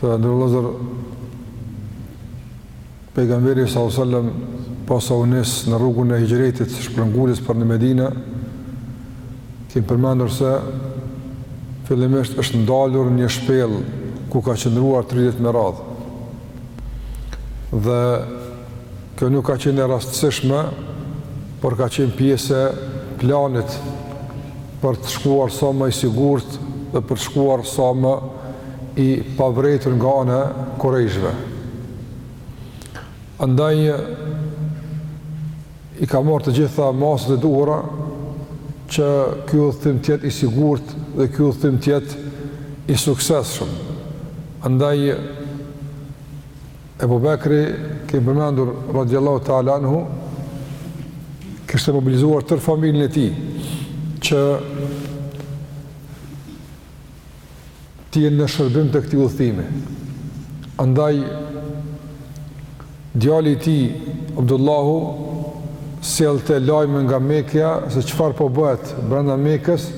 Të nderuar vëllezër, pejgamberi sallallahu alajhi wasallam pasi u nis në rrugën e hixhretit, shpërnguljes për në Medinë, kemi përmendur se fillimisht është ndalur në shpellë ku ka qëndruar tri ditë me radhë. Dhe Kjo nuk ka qenë e rastësishme, por ka qenë pjesë e planit për të shkuar sa më i sigurt dhe për të shkuar sa më i pavërejtur nga ana e Kurejshve. Andaj i ka marrë të gjitha masat e duhura që ky udhëtim të jetë i sigurt dhe ky udhëtim të jetë i suksesshëm. Andaj Ebu Bekri, kemi përmendur, radiallahu ta'ala anhu, kishte mobilizuar tërë familjen e tij, që të jenë në shërbim të këtij udhëtimi. Andaj, djali i tij, Abdullahu, sillte lajme nga Mekja, se çfarë po bëhet brenda Mekës,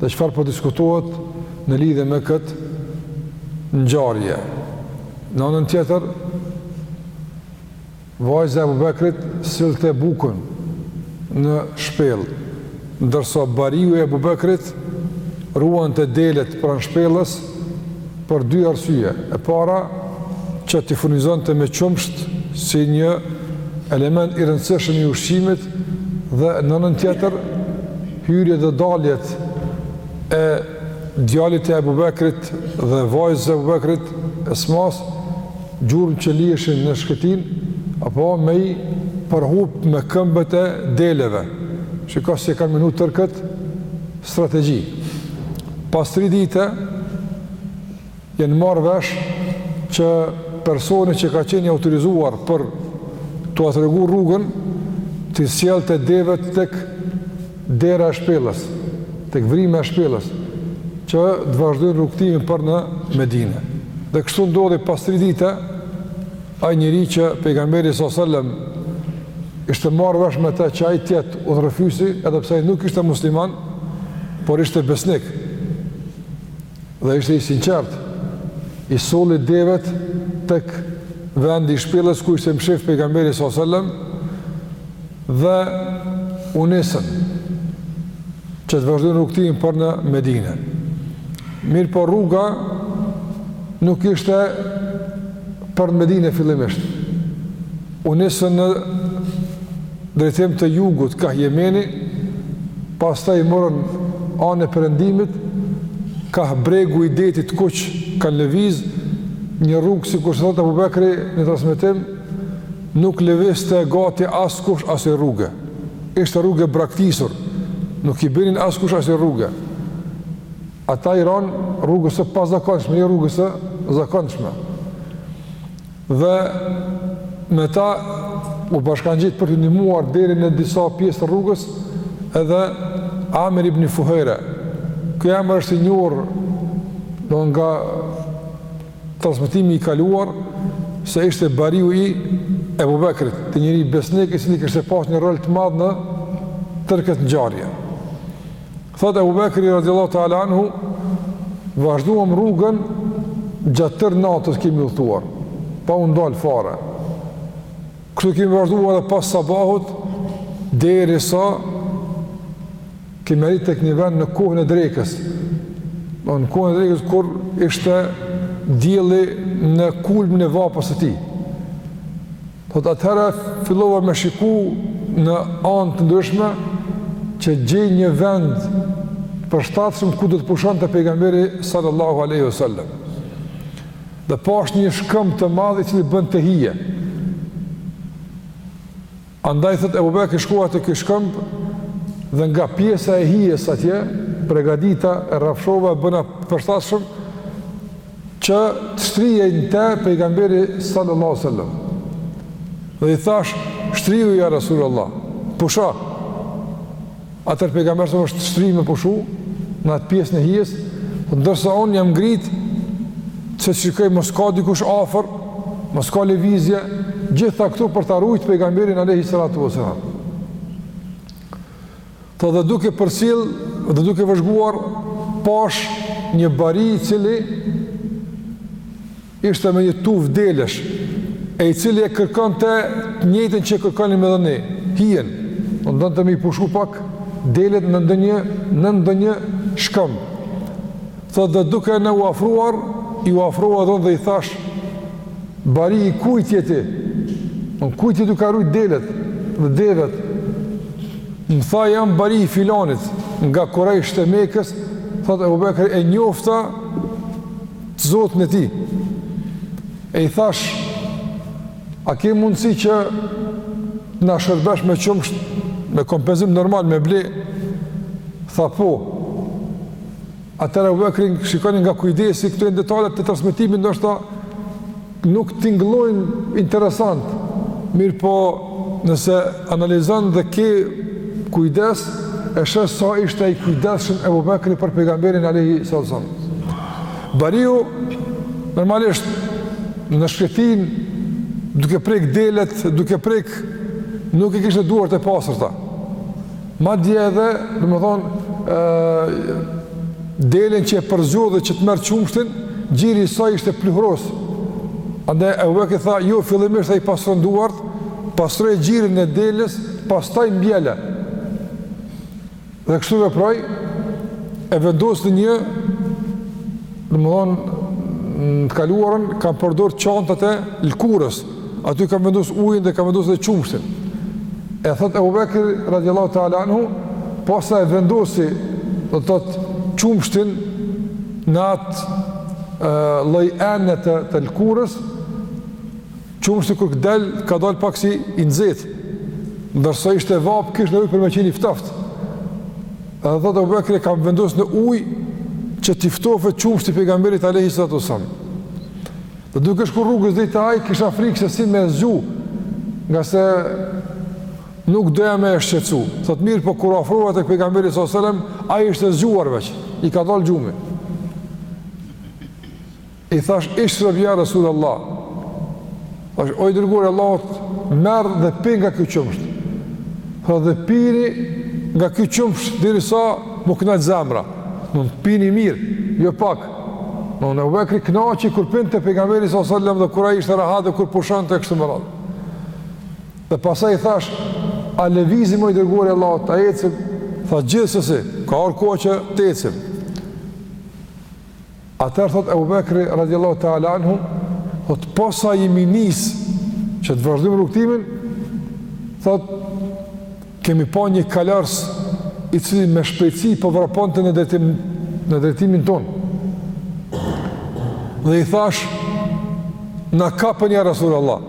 dhe çfarë po diskutohet në lidhe me këtë ngjarje. Në anën tjetër, vajza e Ebu Bekrit sillte bukën në shpellë, ndërsa bariu i Ebu Bekrit ruante delet pranë shpelës për dy arsye. E para, që t'i furnizonte me qumësht si një element i rëndësishëm i ushqimit dhe në anën tjetër, hyrjet dhe daljet e djalit të Ebu Bekrit dhe vajzës Ebu Bekrit, Esmas, gjurmët që liheshin në shkretinë, apo me i përhup me këmbët e deleve, shiko si e kanë menu tërë këtë strategji. Pas tri dite, janë marrë vesh që personi që ka qenë i autorizuar për t'ua treguar rrugën, t'i sjellte devet tek dera e shpellës, tek vrima e shpellës, që të vazhdojnë rrugëtimin për në Medinë. Dhe kështu ndodhi pas tri dite, ai njeri që pejgamberi sallallahu alajhi wasallam ishte marrë vesh me ta që ai të jetë udhërrëfyesi, edhe pse ai nuk ishte musliman, por ishte besnik. Dhe ishte i sinqert, i solli devet tek vendi i shpellës ku ishte mshef pejgamberi sallallahu alajhi wasallam dhe u nisën që të vazhdojnë rrugëtimin për në Medinë. Mirëpo rruga nuk ishte për në Medinë fillimisht. U nisën në drejtim të jugut kah Jemeni, pastaj morën anën e perëndimit kah bregu i Detit të Kuq, kanë lëviz një rrugë sikur se thotë Abu Bekri në transmetim, nuk lëvizte gati askush asaj rruge. Ishte rrugë e braktisur, nuk i binin askush asaj rruge. Ata i ranë rrugës së pazakonshme, jo rrugës së zakonshme. Dhe me ta u bashkangjit për t'u ndihmuar deri në disa pjesë të rrugës edhe Amir ibn Fuhejre. Ky emër është i njohur edhe nga transmetimi i kaluar se ishte bariu i Ebu Bekrit, te njeri besnik i cili kishte pas një rol të madh në tërë këtë ngjarje. Thotë Abu Bekri radiallahu ta'ala anhu, vazhduam rrugën gjatë tërë natës kemi udhëtuar, pa u ndalë fare. Kështu kemi vazhduar edhe pas sabahut, derisa kemi arritë te një vend në kohën e drekës. Në kohën e drekës, kur ishte dielli në kulmin e vapës së tij. Thotë atëherë fillova me shiku në anë të ndryshme që gjej një vend të përshtatshëm ku do të pushonte pejgamberi sallallahu alaihi wasallam. Dhe pashë një shkëmb të madh i cili bënte hije. Andaj thotë Abu Bekri shkova te ky shkëmb dhe nga pjesa e hijes atje pregadita e rrafshova e bëna të përshtatshëm Që të shtrihej në te Pejgamberi sallallahu alaihi wasallam. Dhe i thashë, shtrihu ja Rasulullah, pusho. Atëherë pejgamberi sa është shtri me pushu në atë pjesën e hijes, ndërsa unë jam ngrit që t'shikoj mos ka dikush afër, mos ka lëvizje, gjitha këto për ta ruajt pejgamberin alayhi salatu wasalam. Tha dhe duke përcjell dhe duke vëzhguar pashë një bari i cili ishte me një tufë delesh e i cili e kërkonte të njëjtën që kërkonim edhe ne, hijen, donte me i pushu pak delet në ndonjë, në ndonjë shkëmb. Thotë dhe duke na u afruar, iu afrova dhe dhe i thashë, bari i kujt je ti, kujt je duke ia rujt delet dhe devet, më tha jam bari i filanit, nga Kurejshët e Mekës, thotë Ebu Bekri e njofta të zotin e tij, e i thashë, a ke mundësi që t'na shërbesh me qumësht, me kompenzim normal, me ble, tha po, Atëherë Ebu Bekri shikoni nga kujdesi këto janë detale të transmetimit ndoshta nuk tingëllojnë interesant, mirëpo nëse analizon dhe ke kujdes e sheh sa ishte i kujdesshëm Ebu Bekri për pejgamberin alejhi selam. Bariu, normalisht, në shkretinë, duke prek delet, duke prek, nuk i kishte duart e pastërta. Madje edhe, domethënë, delen që e përzgjodhi që të merr qumështin, gjiri i saj ishte pluhros. Andaj Ebu Bekri tha, jo, fillimisht ai pastron duart, pastroje gjirin e deles, pastaj mjele. Dhe kështu veproi e vendos në një domethënë në të kaluarën kanë përdor çantat e lkurës Aty kanë vendosur ujin dhe kanë vendosur dhe qumështin. E thot Abu Bekr radiallahu ta'ala anhu, posa e vendosi, do të thot, qumështin në atë loj enë të, të lkurës, qumështi kur ka dalë, ka dalë pak si i nxit, ndërsa ishte vapë, kishte në ujë për me qenë i ftoftë. Edhe thot Abu Bekr e kam vendosur në ujë, që t'i ftofej qumështi pejgamberit alejhi salatu ue selam. Dhe duke shku rrugës deri te ai, kisha frikë se si me e zgju, ngase nuk doja me e shqetësu. Thot mirëpo kur u afrova tek pejgamberi s.a.s. Ai ishte zgjuar veç, i ka dalë gjumi. I thash, ishreb ja Rasul Allah. Thash, o i dërguar i Allahut, merr dhe pi nga ky qumësht. Tha, edhe piu nga ky qumësht, derisa m'u kënaq zemra. Dethënë piu mirë, jo pak. Ebu Bekri knaqej kur pinte pejgamberi së sëllem dhe kur ai ishte rahat dhe kur pushonte kështu me radhë. Dhe pastaj i thash, a lëvizim o i dërguar i Allahut, a ecim, tha gjithsesi, ka ardh koha që të ecim. Atëherë thot Ebu Bekri radiallahu ta'ala anhu, thot posa jemi nis që të vazhdojmë rrugëtimin, thot Kemi pa një kalorës i cili me shpejtësi po vraponte në drejtim në drejtimin tonë. Dhe i thash na kapën ja Rasulullah.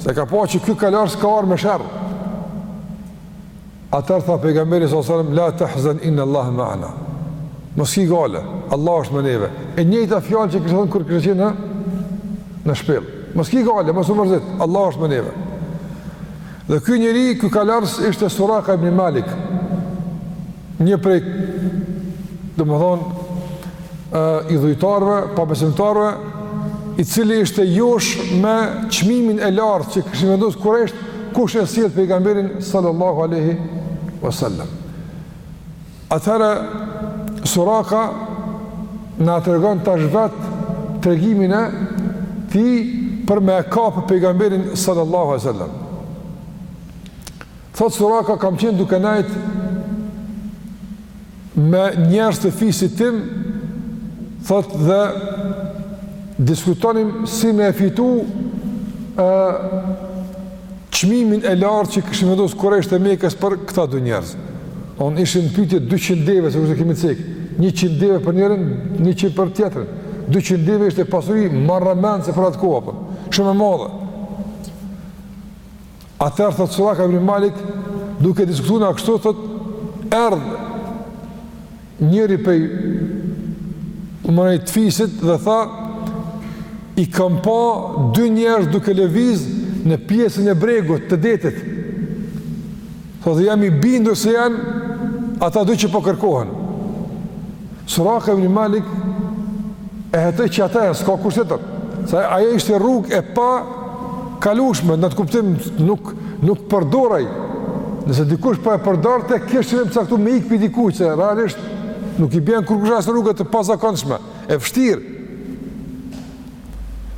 Se ka pa që ky kalorës ka ardhur me sherr. Atëherë tha pejgamberi sallallahu alajhi wasallam la tahzan inna Allah ma'ana. Mos ki gajle, Allah është me neve. E njëjta fjalë që kishte thënë kur ishin në shpellë. Mos ki gajle, mos u mërzit, Allah është me neve. Dhe ky njeri, ky kalorës, ishte Suraka ibn Malik, një prej, domethënë, idhujtarëve, pabesimtarëve, i cili ishte josh me çmimin e lartë që kishin vendos kurejshët kush e sjell pejgamberin sallallahu aleyhi wasallam. Atëherë, Suraka na tregon tash vet tregimin e tij për me e kap pejgamberin sallallahu alaihi wasallam. Thot Suraka kam qenë duke nejt me njerëz të fisit tim, thot dhe diskutonim si me e fitu ë çmimin e lartë që kishin vendos kurejshët e Mekës për këta dy njerëz. Janë në pyetje 200 deve, sikurse e kemi cek. 100 deve për njërin, 100 për tjetrin. 200 deve ishte pasuri marramendse për atë kohë apo. Shumë e madhe. Atëherë thot Suraka ibn Malik, duke diskutu na kështu thot erdh njëri prej njerëzve të fisit dhe tha, i kam pa dy njerëz duke leviz në pjesën e bregut të detit. Tha dhe jam i bindur se janë ata dy që po kërkohen. Suraka ibn Malik E hetoj që ata janë, s'ka kush tjetër. Se ajo ishte rrugë e pakalushme, në atë kuptim nuk, nuk përdorej. Nëse dikush po e përdorte, kish qëllim të caktum me ik prej dikujt, se realisht nuk i bjen kurkush asaj rruge të pazakonshme, e vështirë.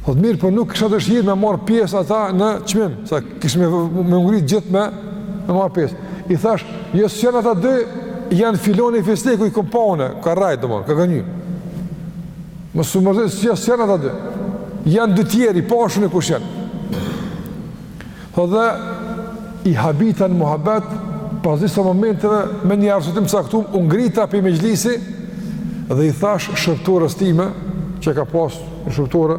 Thotë mirëpo nuk kisha dëshirë me marrë pjesë ata në çmim, se Kishin me, me u ngrit gjithë me, me marrë pjesë. I thashë, jo s'janë ata dy, janë filoni e fisteku, i kam pa unë, ka rrejt domethënë, ka gënjy. Mos u mërzit, s'janë ata dy. Janë dy tjerë, i pashë unë kush janë. Thot dhe, i habita në muhabet, pas disa momenteve, me një arsyetim të caktum, u ngrita prej mexhlisit, dhe i thashë shërbëtores time, që ka pas një shërbëtore,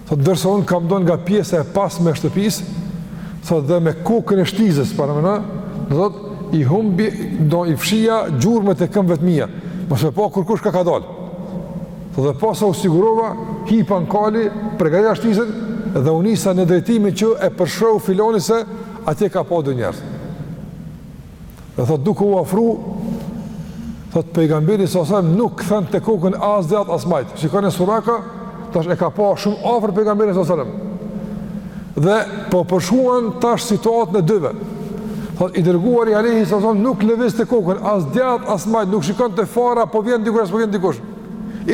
Thotë ndërsa unë kam dal nga pjesa e pasme e shtëpisë, thotë dhe me kokën e shtizës, paramendo, thotë, i humbi, i fshija gjurmët e këmbëve të mia, mos me pa kurkush kah kam dal. Thotë dhe pasi u sigurova, hipa në kali, pregatita shtizën, dhe u nisa në drejtimin që e përshkroi filoni se atje ka pa dy njerëz. Dhe thot duke u afru, thot pejgamberi alaihi salam nuk kthente kokën as djathtas as majtas. Shikoni Suraka, tash e ka pa shumë afër pejgamberin sallallahu alaihi wasallam. Dhe po përshkruan tash situatën e të dyve. Thot i dërguari alaihi salam nuk lëvizte kokën as djathtas as majtas, nuk shikonte fare a po vjen dikush a s'po vjen dikush.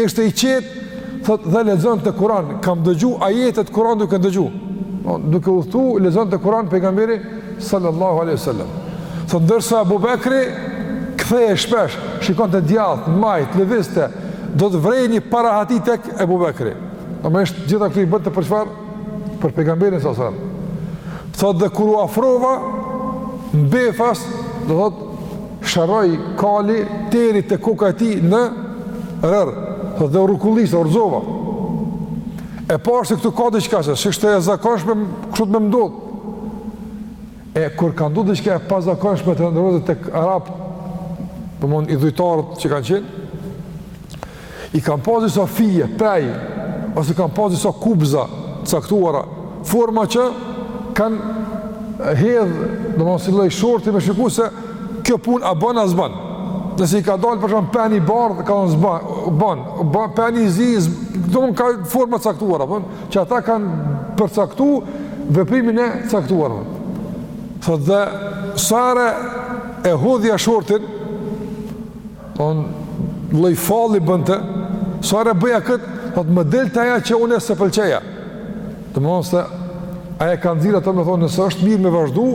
Ishte i qetë, thot dhe lexonte Kur'an, kam dëgju ajetet e Kur'anit duke dëgju. Po, duke udhëtu, lexonte Kur'an pejgamberi sallallahu alaihi wasallam. Thot ndërsa Abu Bekri kthehej shpesh, shikonte djathtas, majtas, levizte, do të vërej një parahati tek Abu Bekri. Domethënë të gjitha këto i bënte për çfarë? Për pejgamberin sallallahu alaihi wasallam. Thot dhe kur u afrova, në befas, do thot, Sharroi kali deri te koka e tij në rërë, thotë dhe u rrukullisa, u rrëzova. E pashë se këtu ka diçka se s'ishte e zakonshme kështu të më ndodh. E kur ka ndodh diçka e pazakonshme te njerëzit, tek arabët, domthonë idhujtarët që kanë qenë, I kanë pas disa fije, pej, ose kanë pas disa kubza caktuara, forma që kanë hedhë, domthonë si lloj shorti me shiku se kjo punë a bën a s'bën. Nëse i ka dalë për shembull peni i bardhë, ka thonë s'bën, bën, bën, peni i zi, s'bën, domthonë ka forma caktuara, apo, që ata kanë përcaktu veprimin e caktuara. Thotë dhe, sa herë e hodhja shortin, Thonë, lloj falli bënte, sa herë bëja këtë, thotë, më delte ajo që unë s'e pëlqeja. Domthonë se, ai e ka nxjerrë, domthonë, nëse është mirë me vazhdu,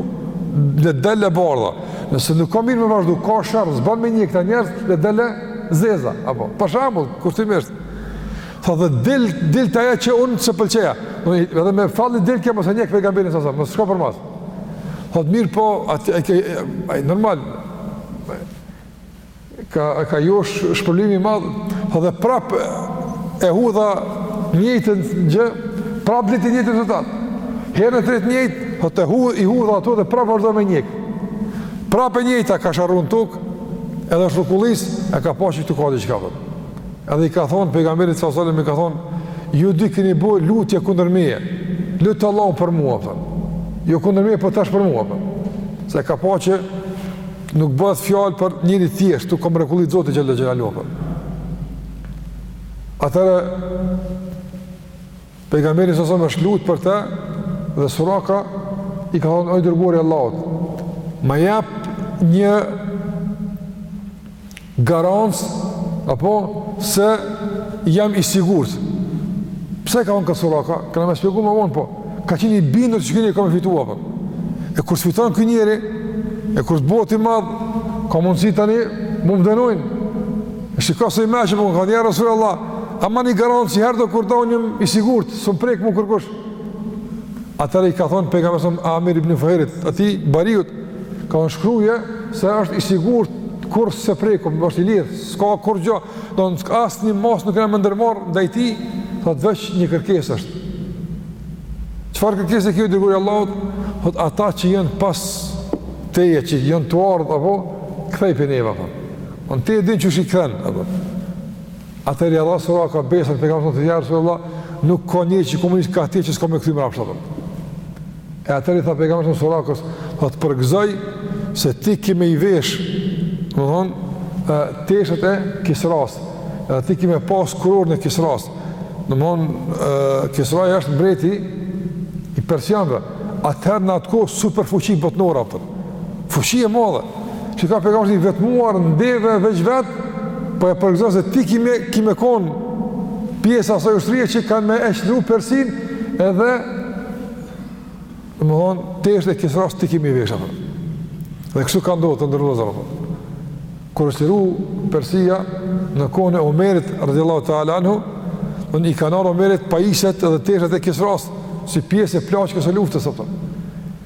le del e bardha. Nëse nuk ka mirë me vazhdu, ka sherr, s'ban me ndjek këta njerëz, le del e zeza. Apo, për shembull, kushtimisht. Tha dhe del, delte ajo që unë s'e pëlqeja. Dhe, edhe me fall i delka, mos e ndjek pejgamberin salallahu alejhi ve selem, mos shko përmas. Tha dhe mirëpo, atë, e, e, e, e, normal, Ka, ka joshë shpërblimi i madh, po dhe prapë e hudha njëjtën gjë, prapë dhe të njëjtin rezultat. Herën e tretë njëjtë, po të hu, i hudha ato dhe prapë vazhdova njëjtë. Prapë e njëjta ka sharru në tokë, edhe është rrukullis, e ka pa që këtu ka diçka dhe. Edhe i ka thonë, pejgamberit salallahu alejhi ve selem i ka thonë, ju dy keni bo lutje kundër meje, lute Allahun për mua, apo. Jo kundër meje, po tash për mua, apo. Se e ka pa që Nuk bëhet fjalë për njeri të thjeshtë, këtu ka mrekulli të Zotit xhele xhelaluhu. Atëherë, pejgamberi salallahu alejhi ve selem është lut për te, dhe Suraka i ka thonë o i dërguari i Allahut, ma jep një garancë apo se jam i sigurt. Pse i ka thonë këtë Suraka? Kena me shpjegu më vonë, po, ka qenë i bindur që ky njeri ka me fitu, apo. Po. E kur të fiton ky njeri, e kur të bohet i madh, ka mundësi tani, mu më dënojnë. E shiko sa i mençur, po, ka thonë ja Resulallah, ama një garancë që herëdo kurdo unë jam i sigurt, s'më prek mu kërkush. Atëherë i ka thonë, pejgamberi salallahu alejhi ve selem, Amir ibn Fuhejrit, atij bariut, Ka thonë shkruje se është i sigurt kurrë s'e prekim, është i lirë, s'ka kurgjo, domthonë s'ka asnjë masë nuk kemi me ndërmarrë ndaj tij, thotë veç një kërkesë është. Çfarë kërkese kjo, o i dërguari i Allahut? Thotë ata që janë pas teje, që janë tu ardhë, apo, ktheji prej neve, apo. Domthonë ti e din qysh i kthen, apo. Atëherë i dha Suraka besën pejgamberit sallallahu nuk ka një që ka m'u nis kah ti që s'kam me kthy mrapsht. E atëherë i tha pejgamberi Surakas po të përgëzoj se ti ke me i vesh, domethënë teshat e Kisras. Edhe ti ke me pas kurorën e Kisras. Domethënë Kisrai është mbreti i persianëve. Atëherë në atë kohë superfuqi botnore apo. Fuqi e madhe, që ka pejgamberi është i vetmuar në deve veç vetë, por po e përgëzon se ti ki me, ki me konë pjesë e asaj ushtrie që kanë me e çliru Persinë, edhe, domethënë, teshat e Kisras ti ki me i veshë, apo. Dhe kështu ka ndodhë të nderuar vëllezër, apo. Kur është çliru Persia në kohën e Omerit, radijallahu ta'ala anhu, i kanë ardhë Omerit pajisjet edhe teshat e Kisras, si pjesë e plaçkës së luftës, apo.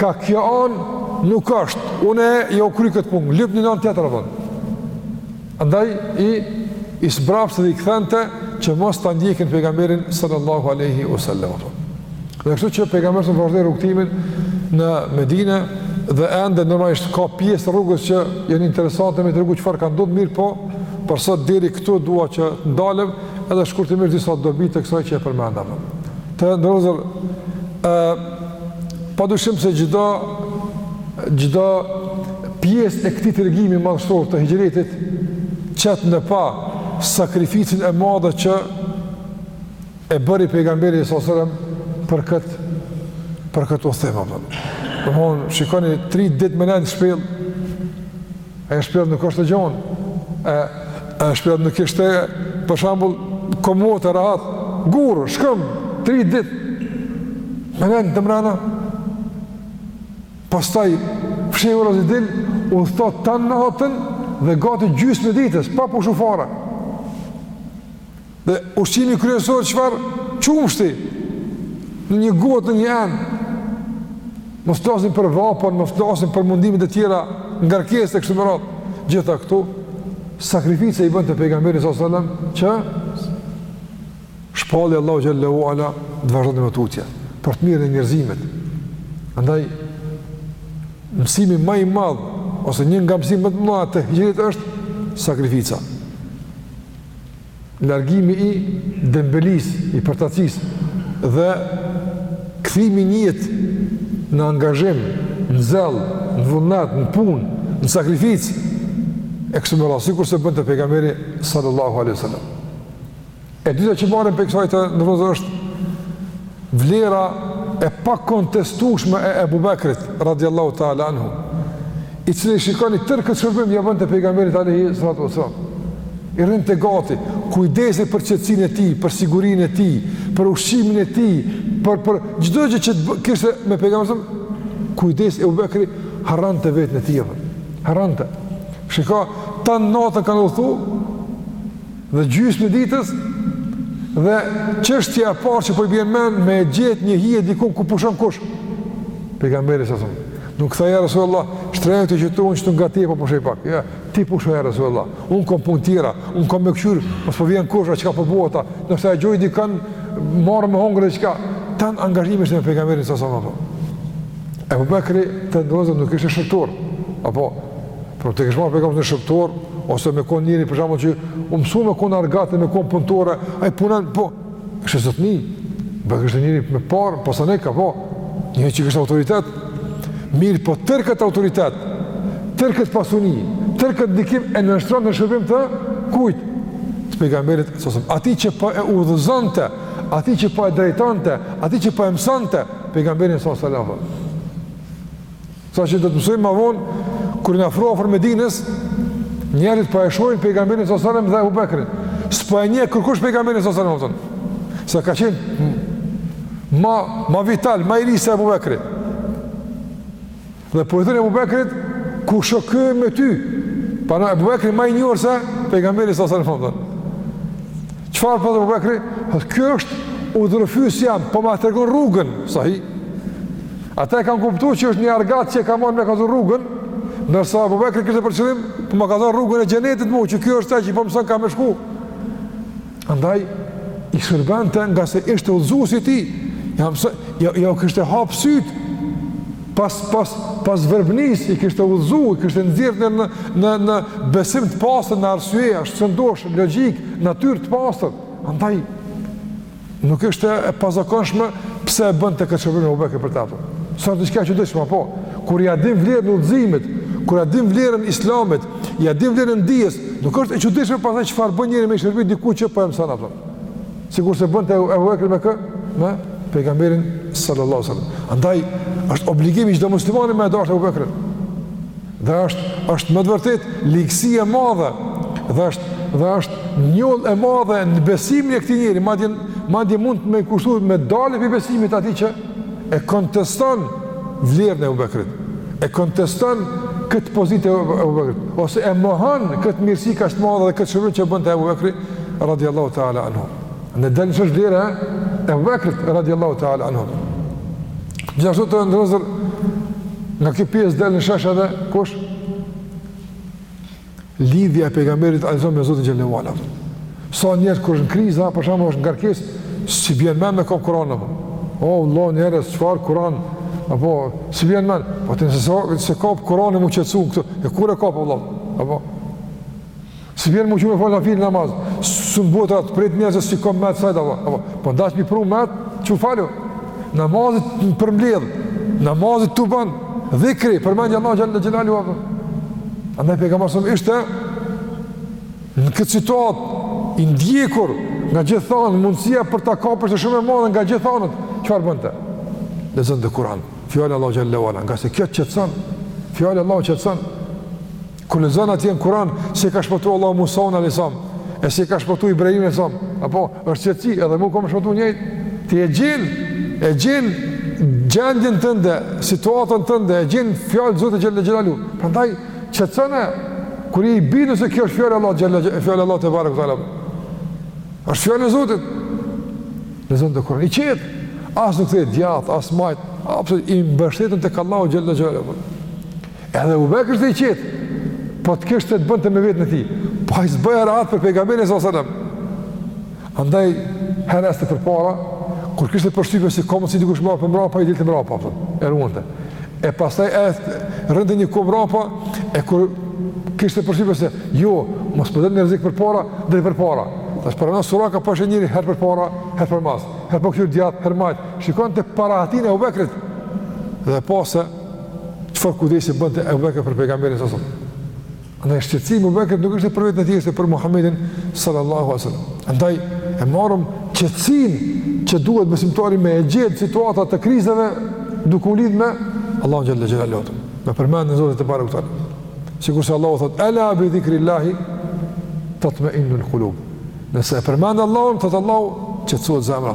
kah kjo anë, nuk është, unë e kom kry këtë punë, lypni n'anë tjetër, apo. Andaj i, i sprapste dhe i kthente që mos ta ndjekin pejgamberin sallallahu aleyhi u sallam. Dhe kështu që pejgamberi alejhi selam vazhdoi rrugëtimin në Medine dhe ende normalisht ka pjesë të rrugës që janë interesante me tregu çfarë ka ndodhë mirëpo, për sot deri këtu dua që të ndalem edhe shkurtimisht disa dobi të kësaj që e përmendëm. Të nderuar vëllezër, pa dyshim se çdo, çdo pjesë e këtij tregimi madhështor të hixhretit, qet në pah sakrificën e madhe që e bëri pejgamberi alejhi selam për këtë, për këtë udhëtim. Për shembull, shikoni, tri ditë me nejt n'shpellë, Ajo shpella nuk është e gjonë, e, e shpella nuk ishte, për shambull, komode e rahat, gurë, shkëmb, tri ditë, me nejt mrena, pastaj, fshehurazi dil, udhëto tanë natën, dhe gati gjysmën e ditës, pa pushu fare. Dhe ushqimi kryesor çfarë? Qumështi. Në një gotë, në një enë. Mos flasim për vapën, mos flasim për mundimet e tjera, ngarkesë e kështu me radhë. Gjitha këto sakrifica i bënte pejgamberi sallallahu alajhi wasallam që shpallja e Allahut xhele ue ala të vazhdonte më tutje për të mirën e njerëzimit. Andaj mësimi më i madh ose një nga mësimet më të mëdha të hixhretit është sakrifica. largimi i dembelisë, i përtacisë dhe kthimi në jetë, në angazhim, në zell, në vullnet, në punë, në sakrificë e kështu me radhë, sikur se bënte pejgamberi sallallahu alaihi wasallam. E dyta që marrim prej kësaj të nderuar vëllezër është Vlera e pakontestueshme e Ebu Bekrit, radiallahu ta'ala anhu, i cili shikoni tërë këtë shërbim ia bënte pejgamberit alejhi salatu selam. I rrinte gati, kujdesej për qetësinë e tij, për sigurinë e tij, për ushqimin e tij, për, për çdo gjë që kishte me pejgamberin, kujdesej Ebu Bekri harronte veten e tij, harronte. Shiko, tan natën kanë udhëtu, Dhe gjysmën e ditës dhe çështja e parë që po i bjen mend me e gjet një hije diku ku pushon kush? Pejgamberi alejhi selam. Nuk tha ja Resulullah, shtrehë të gjithë unë ktu ngat teje po pushoj pak. Jo, ti pusho ja Resulullah. Un kom punë tjera, un kom me kqyr, mos po vjen kush, çka po bëhet ata. Do ta gjej dikon marr me hongër diçka. Tan angazhimi është me pejgamberin alejhi selam apo. Abu Bekri të ndrozën nuk ishte shërbtor. Apo Por ta kish marrë pejgamberi për shërbtor, ose me konë njeri për shembull që u mësu me konë argat, me konë punëtor, ai punon apo. Ishte zotni. Po ishte njeri me pare, pasanik apo. Një që kishte autoritet. Mirëpo tërë këtë autoritet, tërë këtë pasuni, tërë këtë ndikim e nënshtronte në shërbim të kujt? Të pejgamberit alejhi selam. Atij që po e udhëzonte, atij që po e drejtonte, atij që po e mësonte pejgamberit alejhi selam. Saqë do të mësojmë ma vonë, kur i janë afru afër Medines, njerëzit po e shohin pejgamberin alejhi selam dhe Ebu Bekrin. S'po e njeh kërkush pejgamberin alejhi selam, a kupton. Se ka qenë ma, ma vital, ma i ri se Ebu Bekri. Dhe po i thonë Ebu Bekrit, kush o ky me ty? Pra Ebu Bekri ma i njohur se pejgamberi alejhi selam, a kupton. Çfarë po thotë Ebu Bekri? Ky është udhërrëfyesi jem, po ma tregon rrugën, sahi. Ata e kanë kuptu që është një argat që e ka marrë me kallzu rrugën, ndërsa Abu Bekri kishte për qëllim, po ma kallzon rrugën e xhenetit mu, që ky është ai që po m'mëson kah me shku. Andaj i shërbente ngase ishte udhëzuesi i tij. Ia, ia, ia kishte hap sytë. Pas pas pas verbnisë i kishte udhëzu, i kishte nxjerr në, në në në besim të pastër, në arsye, të shëndoshë logjikë, natyrë të pastër. Andaj Nuk ishte e pazakonshme pse e bënte këtë shërbim Ebu Bekri për të. S'ishte diçka e çuditshme apo kur ia dim vlerën e udhëzimit, kur ia dim vlerën e Islamit, ia dim vlerën e dijes, nuk është e çuditshme pastaj çfarë bën njeri me i shërby dikujt që po e mëson atë. Sikurse bënte Ebu Bekri me kë? Me pejgamberin sallallahu alaihi wasallam. Andaj është obligim i çdo muslimani me e dasht Ebu Bekrin. Dhe është është me të vërtetë ligësi e madhe dhe është dhe është njollë e madhe në besimin e këtij njeriu, madje madje mundet me i kushtu me dalë prej besimit atij që e konteston vlerën e Abu Bekrit. E konteston këtë pozitë e Abu Bekrit ose e mohon këtë mirësi kaq të madhe dhe këtë shërbim që bënte Abu Bekri radhiyallahu ta'ala anhu. Na del në shesh vlera e Abu Bekrit radhiyallahu ta'ala anhu. Gjithashtu të nderuar vëllezër, nga kjo pjesë del në shesh edhe, kush? Lidhja e pejgamberit alejhi selam me Zotin xhalla wa ala. Sa njerëz kur është në krizë, për shembull është në ngarkesë, s'i bjen men me kap Kuran, apo. O vëlla, njerëz, çfarë Kurani, apo, s'i bjen men, po të nëse se, se kap Kuranin e m'u qetësu, këtu, e kur e kap, vëlla, apo, S'i vjen men që me falë nafile namaz, se m'u bo rahat, prej njerëzve, si kom metë, sajtë, apo, apo, po dashe me i pru mentë, çu falu, namazi të përmbledh, namazi të bon, dhikri, përmendja e Allahut xhalla xhelalu, apo, andaj pejgamberi alejhi selam, ishte, në këtë situatë, i ndjekur, nga gjitha anët, mundësia për ta kapur, ishte shumë e madhe, nga gjitha anët, çfarë bënte? Lexonte Kur'an, fjalën e Allahut xhalla, ngase kjo të qetëson, fjala e Allahut qetëson, Kur lexon atje në Kur'an si e ka shpëtuar Allahu Musanë alejhi selam, e si e ka shpëtuar Ibrahimin alejhi selam, apo është qetësi, edhe mu ka me më shpëtu njëjtë, ti e gjin, e gjin gjendjen tënde, situatën tënde, e gjin në fjalën e Zotit xhalla xhelalu. Prandaj, qetësohesh, kur je i bindun se kjo është fjala e Allahut, xhalla, fjala e Allahut tebareke ve teala. është fjala e Zotit. Lexonte Kur'an, i qetë, as nuk kthehej djathtas, as majtas, apo, i mbështetun tek Allahu xhalla xhelalu. Edhe Abu Bekri ishte i qetë. Po të kishte të bënte me veten e tij. Po ai s'bëhej rahat për pejgamberin sallallahu alajhi wasallam. Andaj herë ecte përpara kur kishte përshtypjen se ka mundësi dikush me u afru mbrapa i dilte mbrapa apo. E ruante. E pastaj e ruante një kohë mbrapa e kur kishte përshtypjen se jo, mos po del një rrezik përpara, dilte përpara. Tash prandaj Suraka pa se njëri herë përpara, herë përmas. Herë po kqyr djathtas, herë majtas. Shikonte parahatinë e Abu Bekrit. Dhe po se Çfarë kujdesi bënte Abu Bekri për pejgamberin sallallahu alaihi wasallam? Shqetësimi i Abu Bekrit nuk ishte për veten e tij, sa për Muhamedin sallallahu alaihi wasallam. Andaj e marrim qetësinë që duhet besimtari me e gjetë në situata të krizave duke u lidh me Allahun xhalla xhelalu. Me përmendjen e Zotit tebareke ve teala. Sikurse Allahu thotë: "Ela bi zikrillahi tatma'innul qulub." Nëse e përmend Allahun, thotë Allahu, qetësohet zemra.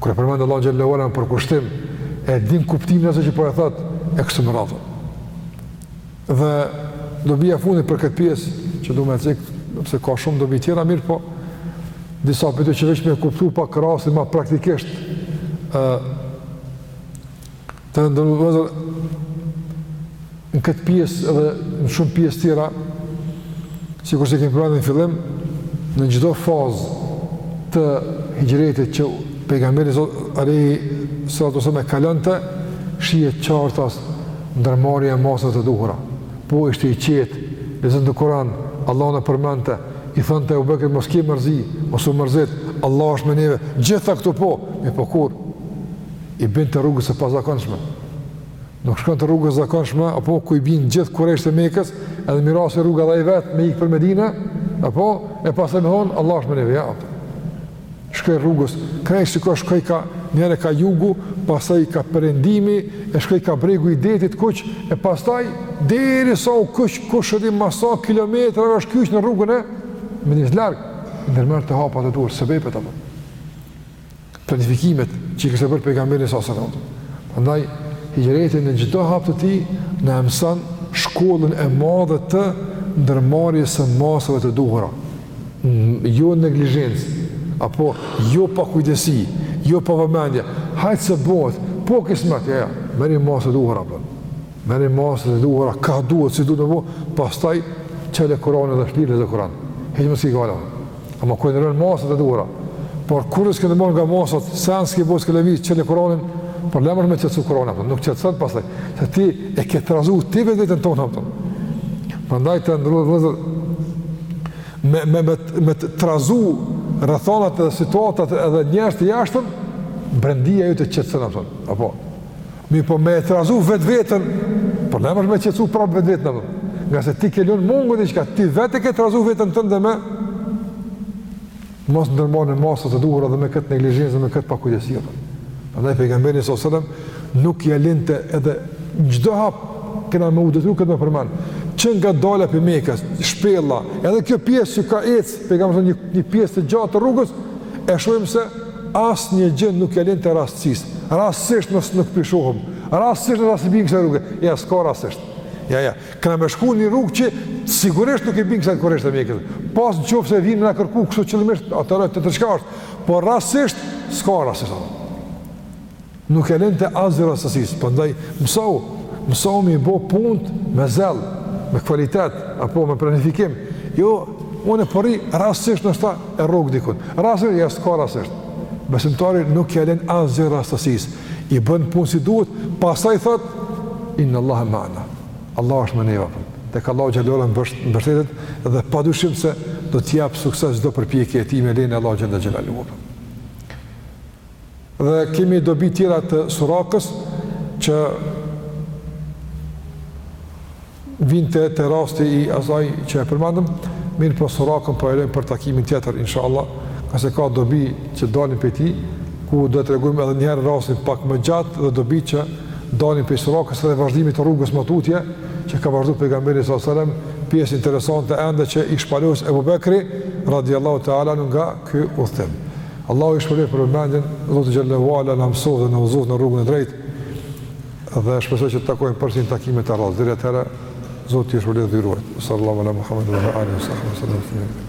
Kur e përmend Allahun xhalla wa ala me përkushtim, e din kuptimin e asaj që po e thot, e kështu me radhë. Dhe dobia e fundit për këtë pjesë që du me e cek, edhe pse ka shumë dobi tjera mirëpo disa prej tyre që veç me e kuptu pak rastin më praktikisht ë Të nderuar vëllezër, në këtë pjesë edhe në shumë pjesë tjera, sikurse e kemi përmend në fillim, në çdo fazë të hixhretit që pejgamberi alejhi salatu selam e kalonte, shihet qartas ndërmarrja e masave të duhura. Po ishte i qetë, lexonte Kuran, Allahun e përmendte, i thonte Ebu Bekrit mos ke mërzi, mos u mërzit, Allah është me neve, gjitha këto po, mirëpo kur, i binte rrugës së pazakonshme. Nuk shkonte rrugës së zakonshme, apo ku i bin gjithë kurejshët e Mekës, edhe me i ra asaj rruge edhe ai vet me ik për Medinë, apo e pastaj me thon Allahu është me neve, ja. Shkoi rrugës, krejt shkoi shkoi ka njëherë ka jugu, pastaj ka perëndimi, e shkoi ka bregu i detit të kuq e pastaj derisa u kyç kush e di mas sa kilometra është kyç në rrugën e Medinë larg, ndërmerrte hapat e duhur sebepet apo. planifikimet që i kishte bërë pejgamberi s.a.s. Prandaj hixhreti në çdo hap të tij na mëson shkollën e madhe të ndërmarrjes së masave të duhura. Jo neglizhencë apo jo pakujdesi, jo pavëmendje. Hajt se bëhet, po kismet e ja, merri masat e duhura apo. Merri masat e duhura, ka duhet, si duhet me bo, pastaj çele Kuranin edhe shlire edhe Kuranin. Hajt më s'ki gajle. Ama kur i ndërmerr masat e duhura. Por kur s'i ke ndërmarrë masat, send s'ke bo s'ke lëviz, çele Kur'anin, po, le mos me qëtësu Kur'ani, apo, nuk qetëson pastaj, se ti e ke trazu, ti vetë veten tonde, apo. Prandaj të nderuar vëllezër, me, me, me, me të trazu rrethanat edhe situatat edhe njerëz të jashtëm, brendia ju të qetëson, apo. Apo, Mirëpo me e trazu vetveten, po a mos me qetësu prapë vetveten, apo. ngase ti ke lënë mangu diçka, ti vetë e ke trazu veten tënde me, mos ndërmarrë masat e duhura edhe me këtë neglizhencë dhe me këtë pakujdesi, apo. Andaj pejgamberi s.a.s. nuk ia linte edhe në çdo hap kena me udhëtu këtë me përmend. Që nga dalja prej Mekës, shpella, edhe kjo pjesë që ka ecë, pejgamberi një, një pjesë të gjatë të rrugës, e shohim se asnjë gjë nuk ia lente rastësisë. Rastësisht noshta nuk p'i shohim, rastësisht noshta s'i bijnë kësaj rruge, ja s'ka rastësisht. Ja, ja, kena me shku një rrugë që sigurisht nuk i bijnë kësaj kurejshët e Mekës. Pos në qoftë se vinë me na kërku kështu qëllimisht, atëherë tjetër çka është, por rastësisht, s'ka rastësisht. Nuk ia lente asgjë rastësisë, prandaj mësohu, mësohu me i bë punët me zell, me kvalitet apo me planifikim. Jo, unë po rri rastësisht noshta e rrok diku. Rasti ja s'ka rastësisht. Besimtari nuk ia len asgjë rastësisë. I bën punët si duhet, pastaj thot inna Allahu ma'ana. Allahu është me ne apo. Tek Allahu xhele shanuhu mbështetet dhe padyshim se do të jap sukses çdo përpjekje e tij me lejen e Allahut xhele shanuhu. Dhe kemi dobi tjera të Surakës që vinte te rasti i asaj që e përmendëm, mirëpo Surakën po e lëmë për takimin tjetër inshallah, ngase ka dobi që dalin prej tij, ku do të tregojmë edhe një herë rastin pak më gjatë dhe dobi që dalin prej Surakës dhe vazhdimit të rrugës më tutje që ka vazhdu pejgamberi sallallahu alajhi wasallam, pjesë interesante ende që i shpalos Ebubekri radiallahu ta'ala nga Ky udhëtim. Allahu ju shpërbleftë për vëmendjen, Zoti xhelle ve ala na mësoftë dhe na udhëzoftë në rrugën e drejtë. Dhe shpresoj që të takohemi përsëri në takimet e radhës. Deri atëherë, Zoti ju shpërbleftë dhe ju ruajt. Sallallahu ala Muhammed wa ala alihi wa sahbihi.